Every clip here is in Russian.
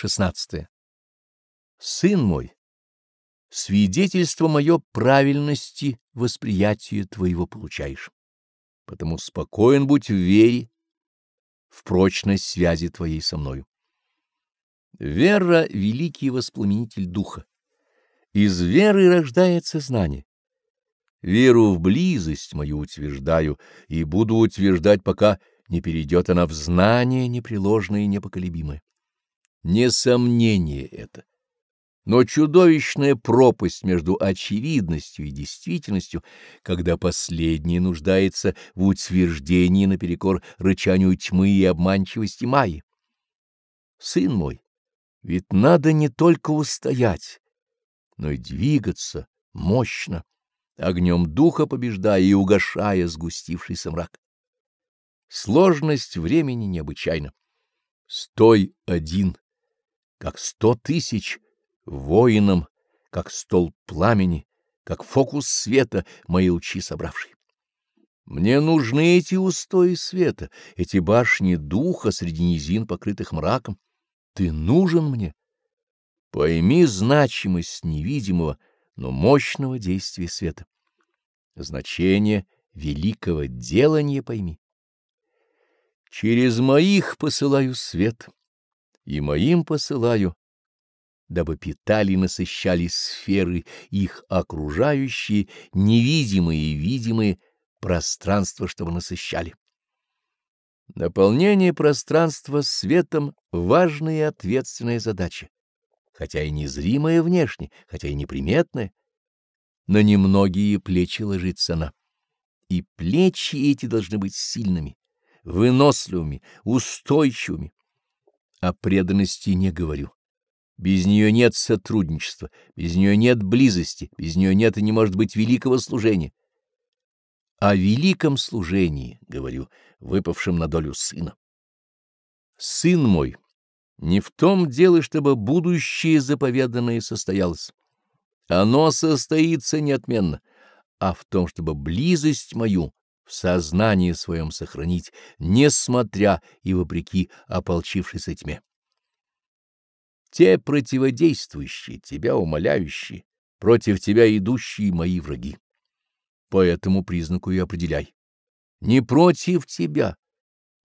16. Сын мой, свидетельство мое правильности восприятия твоего получаешь, потому спокоен будь в вере, в прочность связи твоей со мною. Вера — великий воспламенитель духа. Из веры рождается знание. Веру в близость мою утверждаю и буду утверждать, пока не перейдет она в знание непреложное и непоколебимое. Несомнение это. Но чудовищная пропасть между очевидностью и действительностью, когда последняя нуждается в утверждении наперекор рычанию тьмы и обманчивости Майи. Сын мой, ведь надо не только устоять, но и двигаться мощно, огнем духа побеждая и угошая сгустившийся мрак. Сложность времени необычайна. Стой один, как сто тысяч, воином, как стол пламени, как фокус света, мои лучи собравший. Мне нужны эти устои света, эти башни духа среди низин, покрытых мраком. Ты нужен мне. Пойми значимость невидимого, но мощного действия света. Значение великого делания пойми. Через моих посылаю свет, и моим посылаю, дабы питали и насыщали сферы их окружающие, невидимые и видимые, пространство, чтобы насыщали. Наполнение пространства светом — важная и ответственная задача, хотя и незримая внешне, хотя и неприметная. На немногие плечи ложится она, и плечи эти должны быть сильными выносливыми, устойчивыми. О преданности не говорю. Без нее нет сотрудничества, без нее нет близости, без нее нет и не может быть великого служения. О великом служении, говорю, выпавшем на долю сына. Сын мой, не в том дело, чтобы будущее заповеданное состоялось. Оно состоится неотменно, а в том, чтобы близость мою в сознании своем сохранить, несмотря и вопреки ополчившейся тьме. Те противодействующие, тебя умоляющие, против тебя идущие мои враги. По этому признаку и определяй. Не против тебя,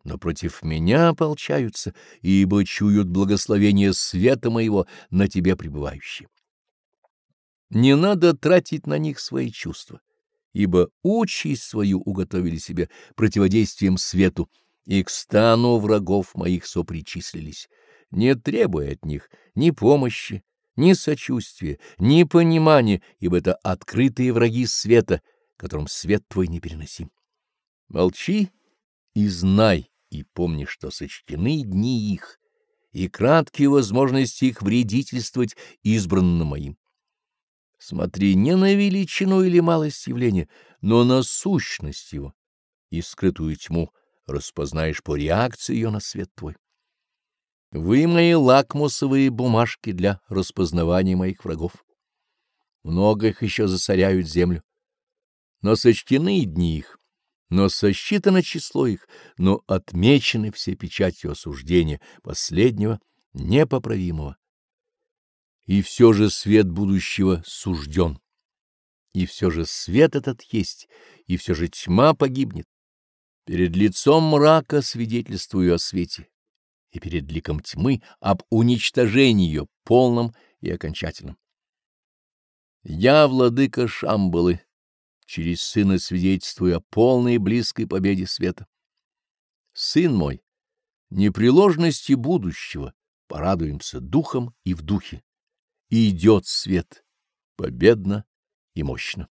но против меня ополчаются, ибо чуют благословение света моего на тебе пребывающие. Не надо тратить на них свои чувства ибо участь свою уготовили себе противодействием свету, и к стану врагов моих сопричислились, не требуя от них ни помощи, ни сочувствия, ни понимания, ибо это открытые враги света, которым свет твой непереносим. Молчи и знай, и помни, что сочтены дни их, и краткие возможности их вредительствовать избранным моим. Смотри не на величину или малость явления, но на сущность его, и скрытую тьму распознаешь по реакции ее на свет твой. Вы мои лакмусовые бумажки для распознавания моих врагов. Много их еще засоряют землю. Но сочтены дни их, но сосчитано число их, но отмечены все печатью осуждения последнего непоправимого и все же свет будущего сужден. И все же свет этот есть, и все же тьма погибнет. Перед лицом мрака свидетельствую о свете, и перед ликом тьмы об уничтожении ее полном и окончательном. Я, владыка Шамбалы, через сына свидетельствую о полной и близкой победе света. Сын мой, непреложности будущего порадуемся духом и в духе идет свет, победно и мощно.